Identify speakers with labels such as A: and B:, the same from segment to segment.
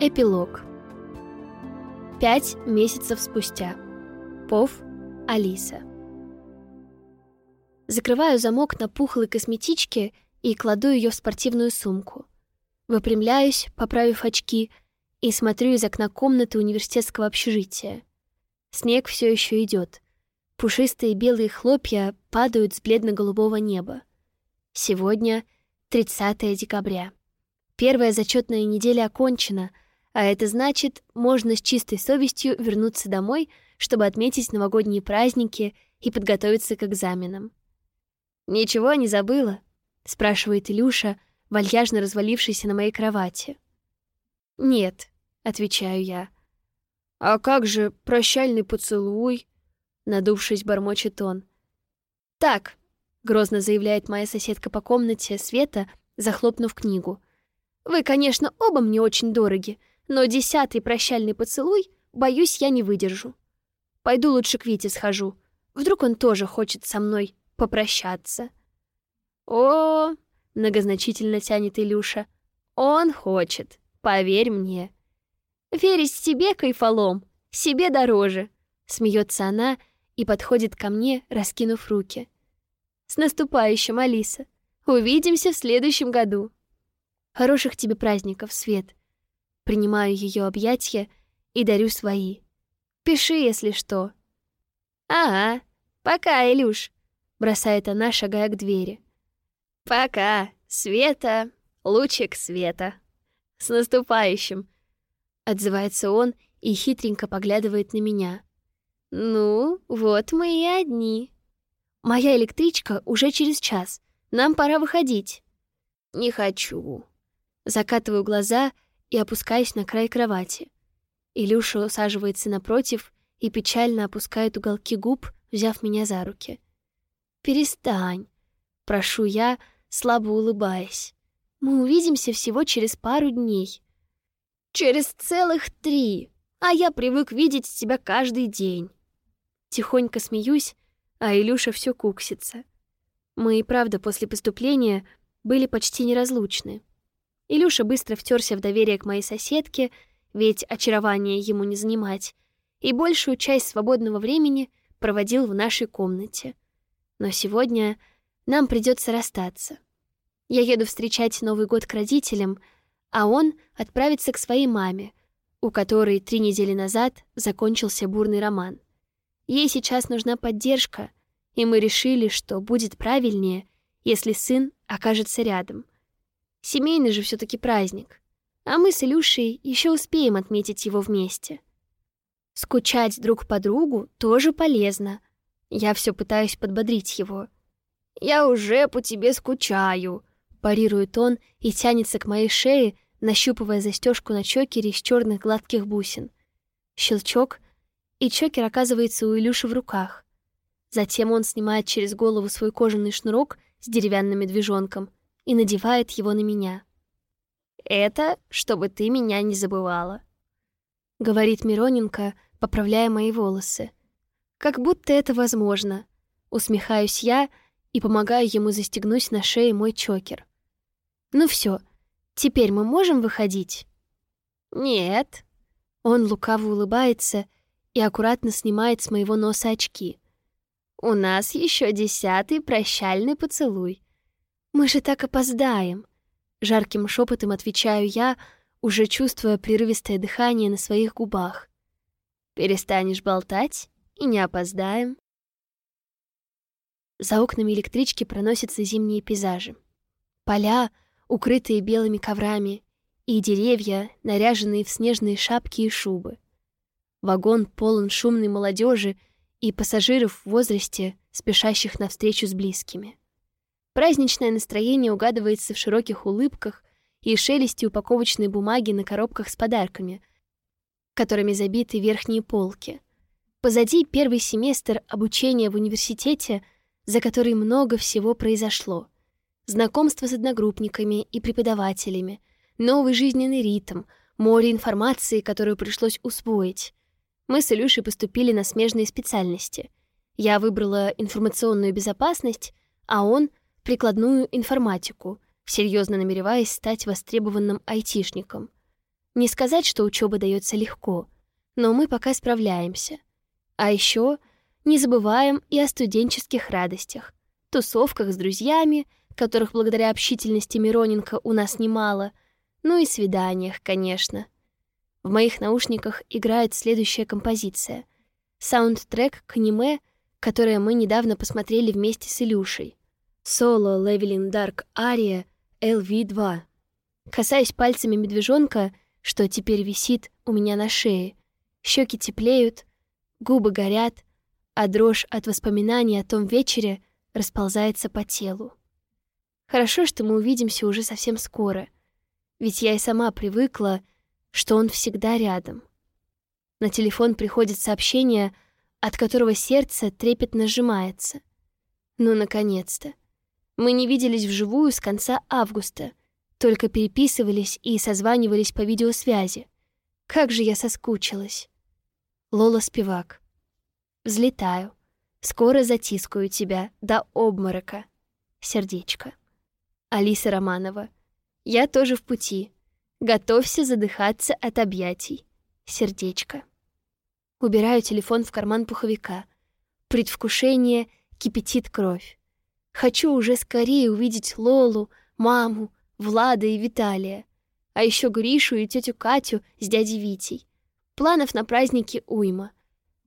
A: Эпилог. Пять месяцев спустя. Пов Алиса. Закрываю замок на пухлой косметичке и кладу ее в спортивную сумку. Выпрямляюсь, поправив очки, и смотрю из окна комнаты университетского общежития. Снег все еще идет. Пушистые белые хлопья падают с бледно-голубого неба. Сегодня 30 декабря. Первая зачетная неделя окончена — а это значит, можно с чистой совестью вернуться домой, чтобы отметить новогодние праздники и подготовиться к экзаменам. «Ничего не забыла?» — спрашивает Илюша, вальяжно развалившийся на моей кровати. «Нет», — отвечаю я. «А как же прощальный поцелуй?» — надувшись, бормочет он. «Так», — грозно заявляет моя соседка по комнате Света, захлопнув книгу. «Вы, конечно, оба мне очень дороги, но десятый прощальный поцелуй, боюсь, я не выдержу. Пойду лучше к Вите схожу. Вдруг он тоже хочет со мной попрощаться. О, многозначительно тянет Илюша. Он хочет, поверь мне. Верить себе кайфолом, себе дороже. Смеется она и подходит ко мне, раскинув руки. С наступающим, Алиса. Увидимся в следующем году. Хороших тебе праздников, Свет принимаю ее объятия и дарю свои. Пиши, если что. Ага, пока, Илюш, бросает она, шагая к двери. Пока, Света, лучик света. С наступающим, отзывается он и хитренько поглядывает на меня. Ну, вот мы и одни. Моя электричка уже через час. Нам пора выходить. Не хочу. Закатываю глаза и опускаюсь на край кровати. Илюша усаживается напротив и печально опускает уголки губ, взяв меня за руки. «Перестань», — прошу я, слабо улыбаясь. «Мы увидимся всего через пару дней». «Через целых три, а я привык видеть тебя каждый день». Тихонько смеюсь, а Илюша все куксится. Мы и правда после поступления были почти неразлучны. Илюша быстро втерся в доверие к моей соседке, ведь очарование ему не занимать, и большую часть свободного времени проводил в нашей комнате. Но сегодня нам придется расстаться. Я еду встречать Новый год к родителям, а он отправится к своей маме, у которой три недели назад закончился бурный роман. Ей сейчас нужна поддержка, и мы решили, что будет правильнее, если сын окажется рядом — Семейный же все таки праздник. А мы с Илюшей еще успеем отметить его вместе. Скучать друг по другу тоже полезно. Я все пытаюсь подбодрить его. «Я уже по тебе скучаю», — парирует он и тянется к моей шее, нащупывая застежку на чокере из черных гладких бусин. Щелчок, и чокер оказывается у Илюши в руках. Затем он снимает через голову свой кожаный шнурок с деревянным медвежонком и надевает его на меня. «Это, чтобы ты меня не забывала», — говорит Мироненко, поправляя мои волосы. «Как будто это возможно», — усмехаюсь я и помогаю ему застегнуть на шее мой чокер. «Ну все, теперь мы можем выходить?» «Нет». Он лукаво улыбается и аккуратно снимает с моего носа очки. «У нас еще десятый прощальный поцелуй. «Мы же так опоздаем!» Жарким шепотом отвечаю я, уже чувствуя прерывистое дыхание на своих губах. «Перестанешь болтать, и не опоздаем». За окнами электрички проносятся зимние пейзажи. Поля, укрытые белыми коврами, и деревья, наряженные в снежные шапки и шубы. Вагон полон шумной молодежи и пассажиров в возрасте, спешащих навстречу с близкими. Праздничное настроение угадывается в широких улыбках и шелесте упаковочной бумаги на коробках с подарками, которыми забиты верхние полки. Позади первый семестр обучения в университете, за который много всего произошло. Знакомство с одногруппниками и преподавателями, новый жизненный ритм, море информации, которую пришлось усвоить. Мы с Илюшей поступили на смежные специальности. Я выбрала информационную безопасность, а он прикладную информатику, серьезно намереваясь стать востребованным айтишником. Не сказать, что учеба дается легко, но мы пока справляемся. А еще не забываем и о студенческих радостях, тусовках с друзьями, которых благодаря общительности Мироненко у нас немало, ну и свиданиях, конечно. В моих наушниках играет следующая композиция. Саундтрек к аниме, которое мы недавно посмотрели вместе с Илюшей. Solo Leveling Dark Aria LV2. Касаясь пальцами медвежонка, что теперь висит у меня на шее. Щеки теплеют, губы горят, а дрожь от воспоминаний о том вечере расползается по телу. Хорошо, что мы увидимся уже совсем скоро, ведь я и сама привыкла, что он всегда рядом. На телефон приходит сообщение, от которого сердце трепетно сжимается. Ну, наконец-то. Мы не виделись вживую с конца августа, только переписывались и созванивались по видеосвязи. Как же я соскучилась. Лола Спивак. Взлетаю. Скоро затискаю тебя до обморока. Сердечко. Алиса Романова. Я тоже в пути. Готовься задыхаться от объятий. Сердечко. Убираю телефон в карман пуховика. Предвкушение кипятит кровь. Хочу уже скорее увидеть Лолу, маму, Влада и Виталия. А еще Гришу и тетю Катю с дядей Витей. Планов на праздники уйма.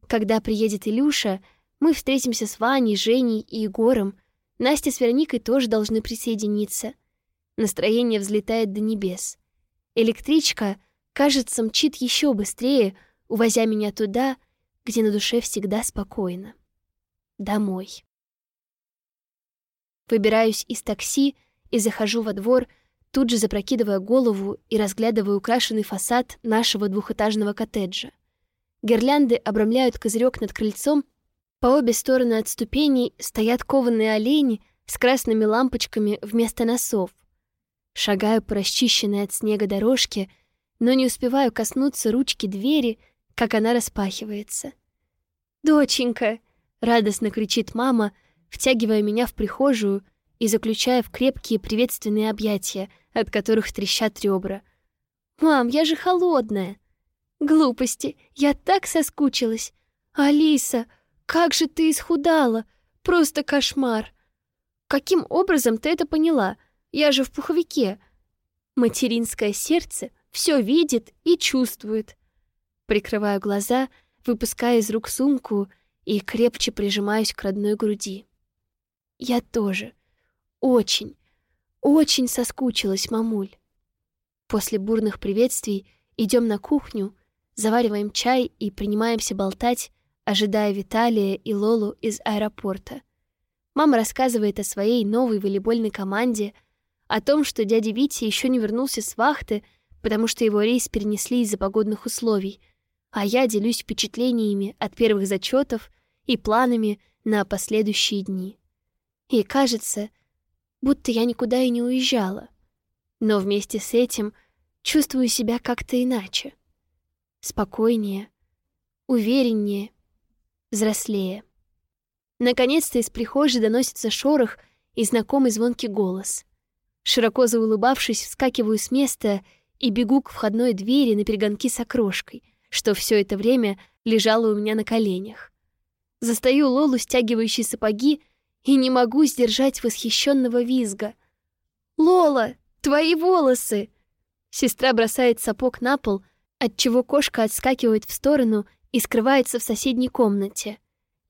A: Когда приедет Илюша, мы встретимся с Ваней, Женей и Егором. Настя с Вероникой тоже должны присоединиться. Настроение взлетает до небес. Электричка, кажется, мчит еще быстрее, увозя меня туда, где на душе всегда спокойно. Домой. Выбираюсь из такси и захожу во двор, тут же запрокидывая голову и разглядывая украшенный фасад нашего двухэтажного коттеджа. Гирлянды обрамляют козырек над крыльцом, по обе стороны от ступеней стоят кованые олени с красными лампочками вместо носов. Шагаю по расчищенной от снега дорожке, но не успеваю коснуться ручки двери, как она распахивается. «Доченька!» — радостно кричит мама, втягивая меня в прихожую и заключая в крепкие приветственные объятия, от которых трещат ребра. «Мам, я же холодная!» «Глупости! Я так соскучилась! Алиса, как же ты исхудала! Просто кошмар!» «Каким образом ты это поняла?» Я же в пуховике. Материнское сердце все видит и чувствует. Прикрываю глаза, выпуская из рук сумку и крепче прижимаюсь к родной груди. Я тоже. Очень, очень соскучилась, мамуль. После бурных приветствий идем на кухню, завариваем чай и принимаемся болтать, ожидая Виталия и Лолу из аэропорта. Мама рассказывает о своей новой волейбольной команде — о том, что дядя Витя еще не вернулся с вахты, потому что его рейс перенесли из-за погодных условий, а я делюсь впечатлениями от первых зачетов и планами на последующие дни. И кажется, будто я никуда и не уезжала. Но вместе с этим чувствую себя как-то иначе. Спокойнее, увереннее, взрослее. Наконец-то из прихожей доносится шорох и знакомый звонкий голос. Широко заулыбавшись, вскакиваю с места и бегу к входной двери на перегонки с окрошкой, что все это время лежало у меня на коленях. Застаю Лолу, стягивающей сапоги, и не могу сдержать восхищенного визга. «Лола, твои волосы!» Сестра бросает сапог на пол, отчего кошка отскакивает в сторону и скрывается в соседней комнате.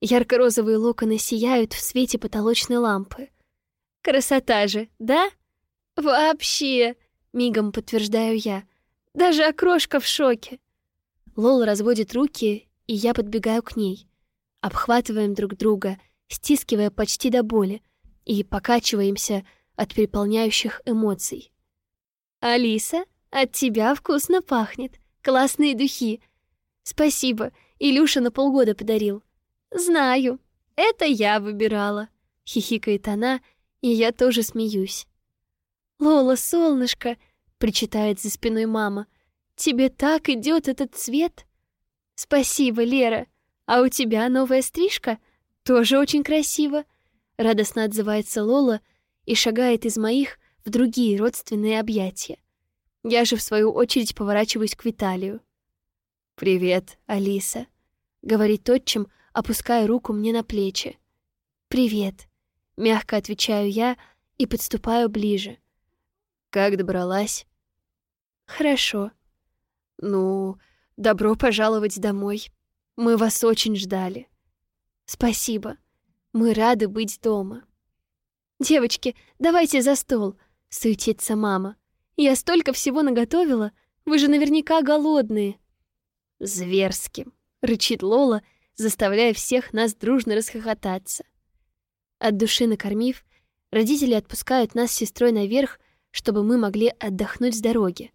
A: Ярко-розовые локоны сияют в свете потолочной лампы. «Красота же, да?» «Вообще!» — мигом подтверждаю я. «Даже окрошка в шоке!» Лола разводит руки, и я подбегаю к ней. Обхватываем друг друга, стискивая почти до боли, и покачиваемся от переполняющих эмоций. «Алиса, от тебя вкусно пахнет. Классные духи. Спасибо, Илюша на полгода подарил. Знаю, это я выбирала», — хихикает она, и я тоже смеюсь. «Лола, солнышко!» — причитает за спиной мама. «Тебе так идет этот цвет?» «Спасибо, Лера. А у тебя новая стрижка? Тоже очень красиво!» Радостно отзывается Лола и шагает из моих в другие родственные объятия. Я же, в свою очередь, поворачиваюсь к Виталию. «Привет, Алиса», — говорит отчим, опуская руку мне на плечи. «Привет», — мягко отвечаю я и подступаю ближе. «Как добралась?» «Хорошо». «Ну, добро пожаловать домой. Мы вас очень ждали». «Спасибо. Мы рады быть дома». «Девочки, давайте за стол», — суетится мама. «Я столько всего наготовила. Вы же наверняка голодные». «Зверски», — рычит Лола, заставляя всех нас дружно расхохотаться. От души накормив, родители отпускают нас с сестрой наверх, чтобы мы могли отдохнуть с дороги.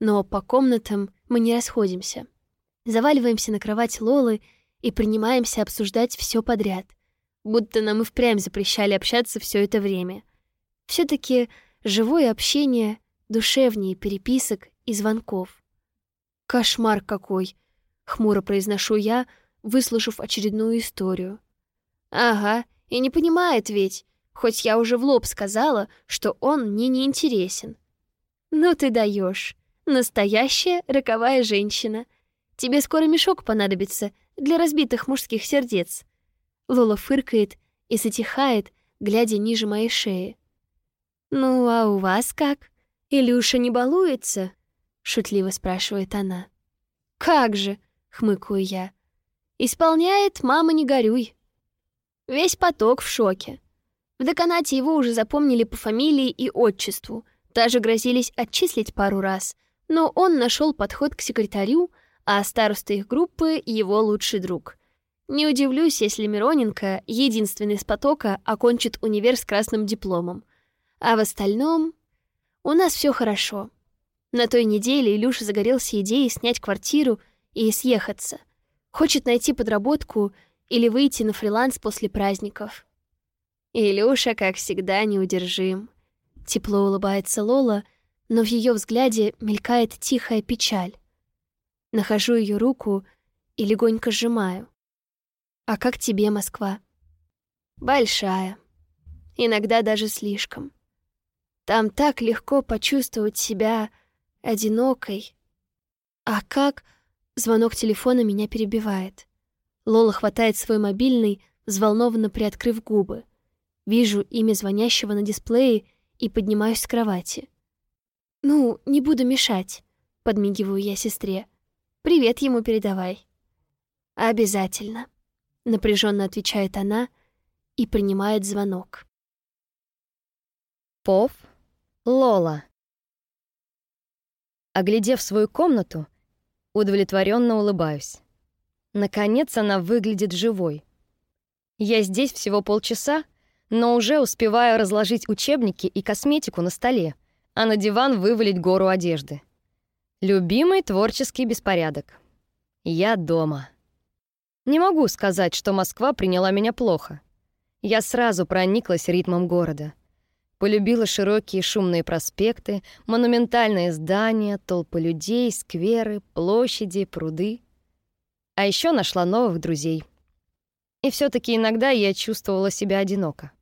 A: Но по комнатам мы не расходимся. Заваливаемся на кровать Лолы и принимаемся обсуждать все подряд, будто нам и впрямь запрещали общаться все это время. все таки живое общение душевнее переписок и звонков. «Кошмар какой!» — хмуро произношу я, выслушав очередную историю. «Ага, и не понимает ведь, хоть я уже в лоб сказала, что он мне не интересен». «Ну ты даешь, Настоящая роковая женщина. Тебе скоро мешок понадобится для разбитых мужских сердец». Лола фыркает и затихает, глядя ниже моей шеи. «Ну, а у вас как? Илюша не балуется?» — шутливо спрашивает она. «Как же!» — хмыкаю я. «Исполняет «Мама, не горюй». Весь поток в шоке. В деканате его уже запомнили по фамилии и отчеству, даже грозились отчислить пару раз, но он нашел подход к секретарю, а староста их группы — его лучший друг. Не удивлюсь, если Мироненко, единственный с потока, окончит универ с красным дипломом. А в остальном... У нас все хорошо. На той неделе Илюша загорелся идеей снять квартиру и съехаться. Хочет найти подработку или выйти на фриланс после праздников. Илюша, как всегда, неудержим. Тепло улыбается Лола, но в ее взгляде мелькает тихая печаль. Нахожу ее руку и легонько сжимаю. «А как тебе, Москва?» «Большая. Иногда даже слишком. Там так легко почувствовать себя одинокой. А как...» Звонок телефона меня перебивает. Лола хватает свой мобильный, взволнованно приоткрыв губы. Вижу имя звонящего на дисплее и поднимаюсь с кровати. «Ну, не буду мешать», — подмигиваю я сестре. «Привет ему передавай». «Обязательно», — напряженно отвечает она и принимает звонок.
B: Пов, Лола. Оглядев свою комнату, удовлетворенно улыбаюсь. Наконец она выглядит живой. Я здесь всего полчаса, но уже успеваю разложить учебники и косметику на столе, а на диван вывалить гору одежды. Любимый творческий беспорядок. Я дома. Не могу сказать, что Москва приняла меня плохо. Я сразу прониклась ритмом города. Полюбила широкие шумные проспекты, монументальные здания, толпы людей, скверы, площади, пруды. А еще нашла новых друзей. И все таки иногда я чувствовала себя одиноко.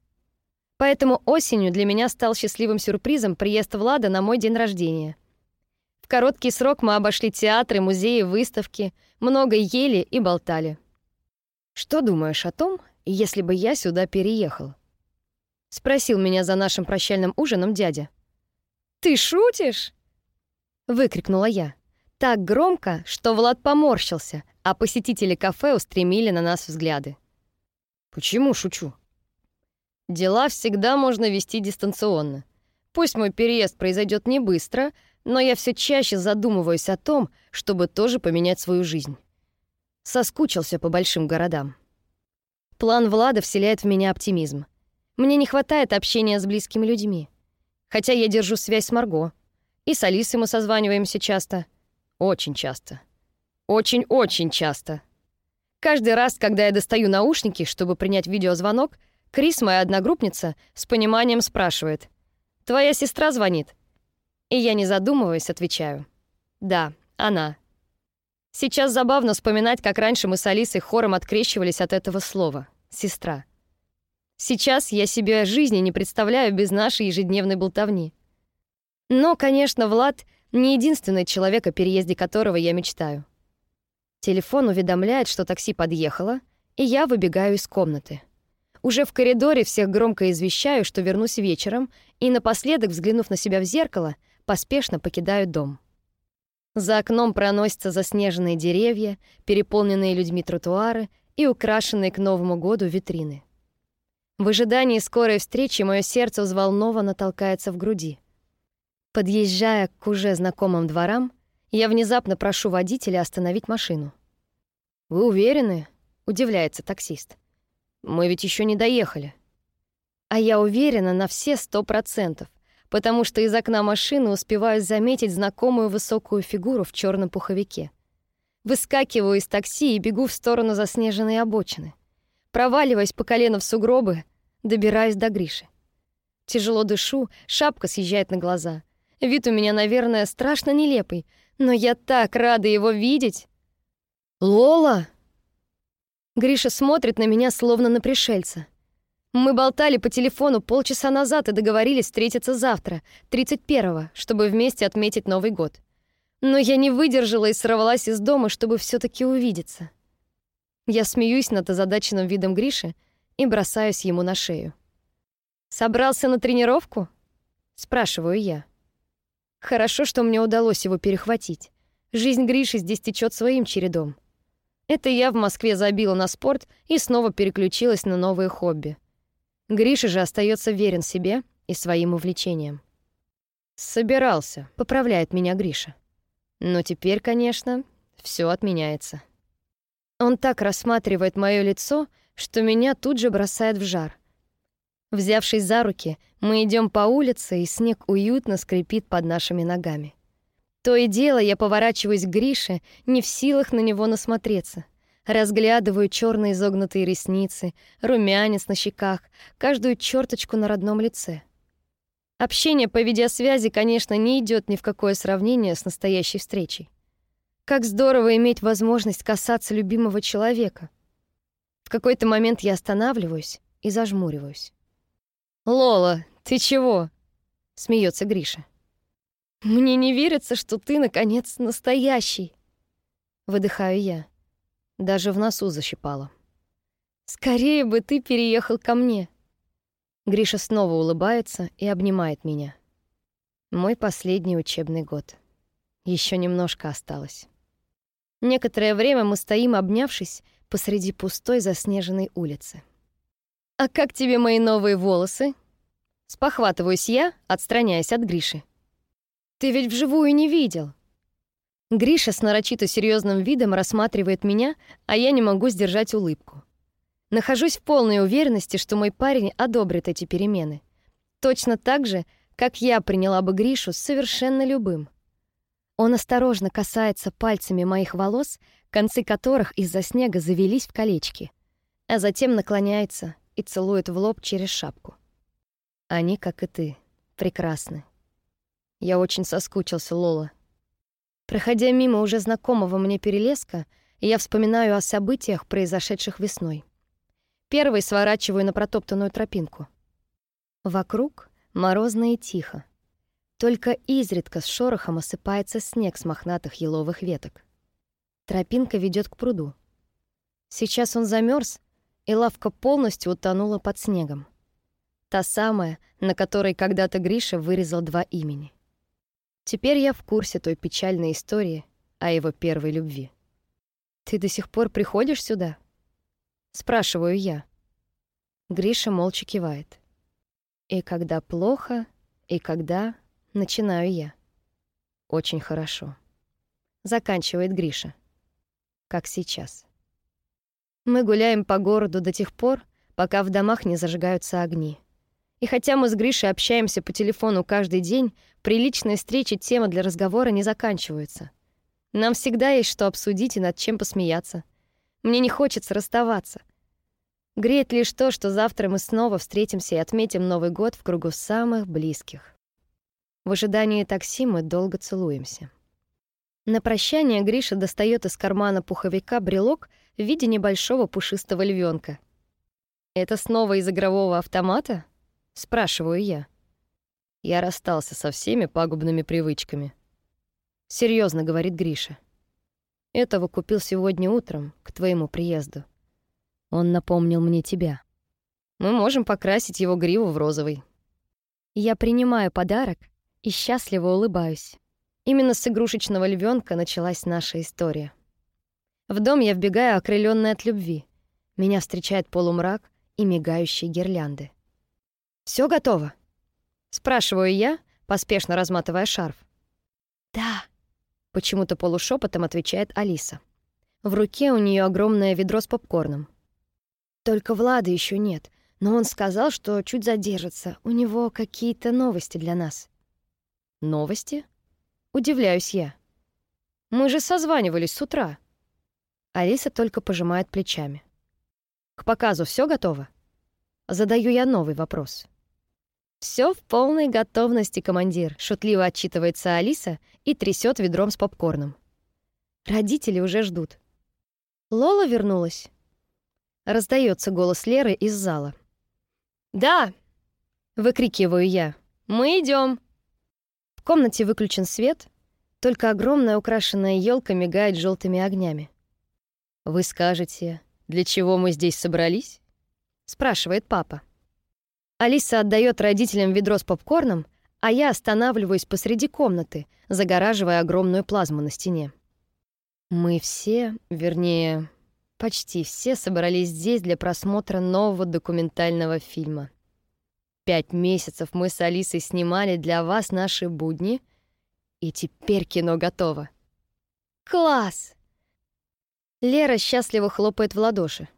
B: Поэтому осенью для меня стал счастливым сюрпризом приезд Влада на мой день рождения. В короткий срок мы обошли театры, музеи, выставки, много ели и болтали. «Что думаешь о том, если бы я сюда переехал?» — спросил меня за нашим прощальным ужином дядя. «Ты шутишь?» — выкрикнула я. Так громко, что Влад поморщился, а посетители кафе устремили на нас взгляды. «Почему шучу?» Дела всегда можно вести дистанционно. Пусть мой переезд произойдет не быстро, но я все чаще задумываюсь о том, чтобы тоже поменять свою жизнь. Соскучился по большим городам. План Влада вселяет в меня оптимизм. Мне не хватает общения с близкими людьми. Хотя я держу связь с Марго. И с Алисой мы созваниваемся часто. Очень часто. Очень-очень часто. Каждый раз, когда я достаю наушники, чтобы принять видеозвонок — Крис, моя одногруппница, с пониманием спрашивает. «Твоя сестра звонит?» И я, не задумываясь, отвечаю. «Да, она». Сейчас забавно вспоминать, как раньше мы с Алисой хором открещивались от этого слова «сестра». Сейчас я себе жизни не представляю без нашей ежедневной болтовни. Но, конечно, Влад Не единственный человек, о переезде которого я мечтаю. Телефон уведомляет, что такси подъехало, и я выбегаю из комнаты. Уже в коридоре всех громко извещаю, что вернусь вечером, и напоследок, взглянув на себя в зеркало, поспешно покидаю дом. За окном проносятся заснеженные деревья, переполненные людьми тротуары и украшенные к Новому году витрины. В ожидании скорой встречи мое сердце взволнованно толкается в груди. Подъезжая к уже знакомым дворам, я внезапно прошу водителя остановить машину. «Вы уверены?» — удивляется таксист. «Мы ведь еще не доехали». А я уверена на все сто процентов, потому что из окна машины успеваю заметить знакомую высокую фигуру в черном пуховике. Выскакиваю из такси и бегу в сторону заснеженной обочины. Проваливаясь по колено в сугробы, добираюсь до Гриши. Тяжело дышу, шапка съезжает на глаза. Вид у меня, наверное, страшно нелепый, но я так рада его видеть. «Лола!» Гриша смотрит на меня, словно на пришельца. Мы болтали по телефону полчаса назад и договорились встретиться завтра, 31-го, чтобы вместе отметить Новый год. Но я не выдержала и сорвалась из дома, чтобы все таки увидеться. Я смеюсь над озадаченным видом Гриши и бросаюсь ему на шею. «Собрался на тренировку?» — спрашиваю я. Хорошо, что мне удалось его перехватить. Жизнь Гриши здесь течет своим чередом. Это я в Москве забила на спорт и снова переключилась на новые хобби. Гриша же остается верен себе и своим увлечениям. «Собирался», — поправляет меня Гриша. Но теперь, конечно, все отменяется. Он так рассматривает мое лицо, что меня тут же бросает в жар. Взявшись за руки, мы идем по улице, и снег уютно скрипит под нашими ногами. То и дело я поворачиваюсь к Грише, не в силах на него насмотреться. Разглядываю черные изогнутые ресницы, румянец на щеках, каждую черточку на родном лице. Общение по видеосвязи, конечно, не идет ни в какое сравнение с настоящей встречей. Как здорово иметь возможность касаться любимого человека. В какой-то момент я останавливаюсь и зажмуриваюсь. «Лола, ты чего?» — смеется Гриша. «Мне не верится, что ты, наконец, настоящий!» Выдыхаю я. Даже в носу защипало. «Скорее бы ты переехал ко мне!» Гриша снова улыбается и обнимает меня. Мой последний учебный год. Еще немножко осталось. Некоторое время мы стоим, обнявшись, посреди пустой заснеженной улицы. «А как тебе мои новые волосы?» Спохватываюсь я, отстраняясь от Гриши. «Ты ведь вживую не видел». Гриша с нарочито серьезным видом рассматривает меня, а я не могу сдержать улыбку. Нахожусь в полной уверенности, что мой парень одобрит эти перемены. Точно так же, как я приняла бы Гришу с совершенно любым. Он осторожно касается пальцами моих волос, концы которых из-за снега завелись в колечки, а затем наклоняется и целует в лоб через шапку. Они, как и ты, прекрасны. Я очень соскучился, Лола. Проходя мимо уже знакомого мне перелеска, я вспоминаю о событиях, произошедших весной. Первый сворачиваю на протоптанную тропинку. Вокруг морозно и тихо. Только изредка с шорохом осыпается снег с мохнатых еловых веток. Тропинка ведет к пруду. Сейчас он замерз, и лавка полностью утонула под снегом. Та самая, на которой когда-то Гриша вырезал два имени. Теперь я в курсе той печальной истории о его первой любви. «Ты до сих пор приходишь сюда?» Спрашиваю я. Гриша молча кивает. И когда плохо, и когда начинаю я. Очень хорошо. Заканчивает Гриша. Как сейчас. Мы гуляем по городу до тех пор, пока в домах не зажигаются огни. И хотя мы с Гришей общаемся по телефону каждый день, приличные встречи тема для разговора не заканчиваются. Нам всегда есть что обсудить и над чем посмеяться. Мне не хочется расставаться. Греет лишь то, что завтра мы снова встретимся и отметим Новый год в кругу самых близких. В ожидании такси мы долго целуемся. На прощание Гриша достает из кармана пуховика брелок — в виде небольшого пушистого львенка. «Это снова из игрового автомата?» — спрашиваю я. Я расстался со всеми пагубными привычками. Серьезно говорит Гриша. Этого купил сегодня утром, к твоему приезду. Он напомнил мне тебя. Мы можем покрасить его гриву в розовый. Я принимаю подарок и счастливо улыбаюсь. Именно с игрушечного львенка началась наша история. В дом я вбегаю, окрыленная от любви. Меня встречает полумрак и мигающие гирлянды. Все готово?» — спрашиваю я, поспешно разматывая шарф.
A: «Да», —
B: почему-то полушепотом отвечает Алиса. В руке у нее огромное ведро с попкорном. «Только Влада еще нет, но он сказал, что чуть задержится. У него какие-то новости для нас». «Новости?» — удивляюсь я. «Мы же созванивались с утра». Алиса только пожимает плечами. «К показу все готово?» Задаю я новый вопрос. Все в полной готовности, командир», — шутливо отчитывается Алиса и трясет ведром с попкорном. Родители уже ждут. Лола вернулась. Раздается голос Леры из зала. «Да!» — выкрикиваю я. «Мы идем. В комнате выключен свет, только огромная украшенная елка мигает желтыми огнями. «Вы скажете, для чего мы здесь собрались?» — спрашивает папа. Алиса отдает родителям ведро с попкорном, а я останавливаюсь посреди комнаты, загораживая огромную плазму на стене. Мы все, вернее, почти все собрались здесь для просмотра нового документального фильма. Пять месяцев мы с Алисой снимали для вас наши будни, и теперь кино готово. Класс! Лера счастливо хлопает в ладоши.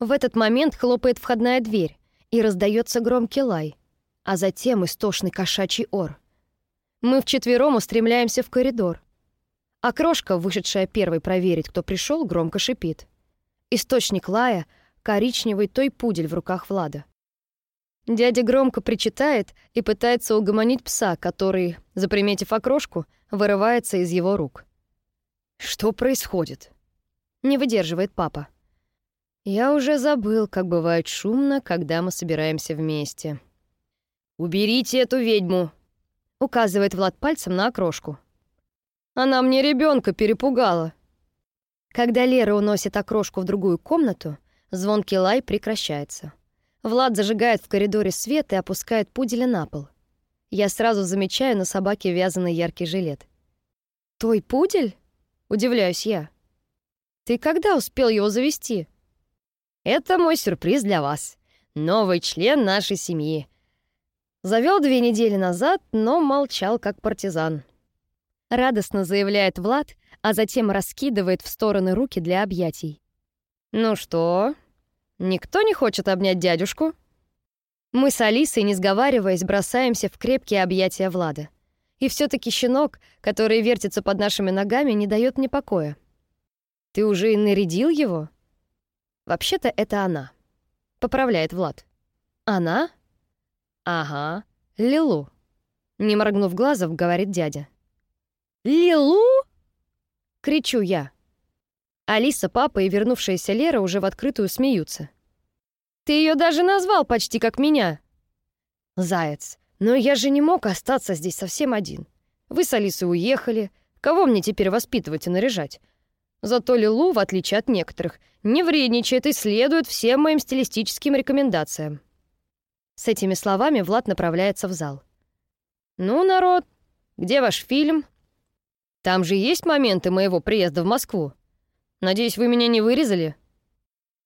B: В этот момент хлопает входная дверь, и раздается громкий лай, а затем истошный кошачий ор. Мы вчетвером устремляемся в коридор. А крошка, вышедшая первой проверить, кто пришел, громко шипит. Источник лая — коричневый той пудель в руках Влада. Дядя громко причитает и пытается угомонить пса, который, заприметив окрошку, вырывается из его рук. «Что происходит?» — не выдерживает папа. Я уже забыл, как бывает шумно, когда мы собираемся вместе. «Уберите эту ведьму!» — указывает Влад пальцем на окрошку. «Она мне ребенка перепугала!» Когда Лера уносит окрошку в другую комнату, звонкий лай прекращается. Влад зажигает в коридоре свет и опускает пуделя на пол. Я сразу замечаю на собаке вязаный яркий жилет. «Твой пудель?» — удивляюсь я. «Ты когда успел его завести?» Это мой сюрприз для вас. Новый член нашей семьи. Завел две недели назад, но молчал как партизан. Радостно заявляет Влад, а затем раскидывает в стороны руки для объятий. Ну что? Никто не хочет обнять дядюшку? Мы с Алисой, не сговариваясь, бросаемся в крепкие объятия Влада. И все таки щенок, который вертится под нашими ногами, не дает мне покоя. Ты уже и нарядил его? Вообще-то это она. Поправляет Влад. Она? Ага, Лилу. Не моргнув глазом, говорит дядя. Лилу? Кричу я. Алиса, папа и вернувшаяся Лера уже в открытую смеются. Ты ее даже назвал почти как меня. Заяц, но я же не мог остаться здесь совсем один. Вы с Алисой уехали. Кого мне теперь воспитывать и наряжать? Зато Лилу, в отличие от некоторых, не вредничает и следует всем моим стилистическим рекомендациям. С этими словами Влад направляется в зал. «Ну, народ, где ваш фильм? Там же есть моменты моего приезда в Москву. Надеюсь, вы меня не вырезали?»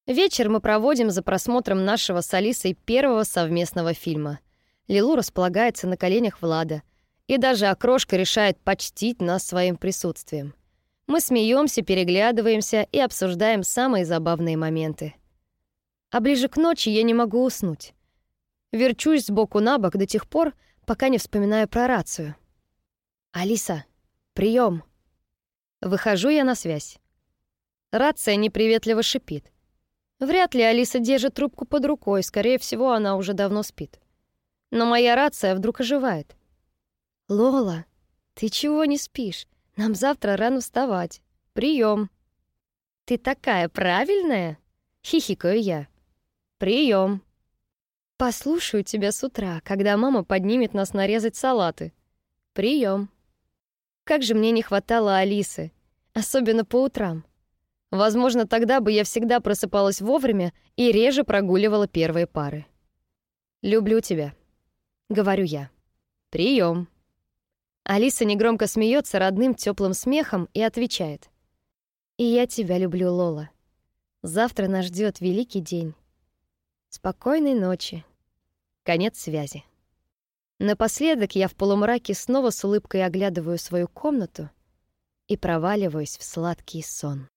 B: Вечер мы проводим за просмотром нашего с Алисой первого совместного фильма. Лилу располагается на коленях Влада, и даже окрошка решает почтить нас своим присутствием. Мы смеемся, переглядываемся и обсуждаем самые забавные моменты. А ближе к ночи я не могу уснуть. Верчусь сбоку на бок до тех пор, пока не вспоминаю про рацию. «Алиса, прием. Выхожу я на связь. Рация неприветливо шипит. Вряд ли Алиса держит трубку под рукой, скорее всего, она уже давно спит. Но моя рация вдруг оживает. «Лола, ты чего не спишь? Нам завтра рано вставать. Прием. Ты такая правильная? Хихикаю я. Прием. Послушаю тебя с утра, когда мама поднимет нас нарезать салаты. Прием. Как же мне не хватало Алисы, особенно по утрам. Возможно, тогда бы я всегда просыпалась вовремя и реже прогуливала первые пары. «Люблю тебя», — говорю я. Прием. Алиса негромко смеется родным теплым смехом и отвечает. «И я тебя люблю, Лола. Завтра нас ждет великий день. Спокойной ночи. Конец связи». Напоследок я в полумраке снова с улыбкой оглядываю свою комнату и проваливаюсь в сладкий сон.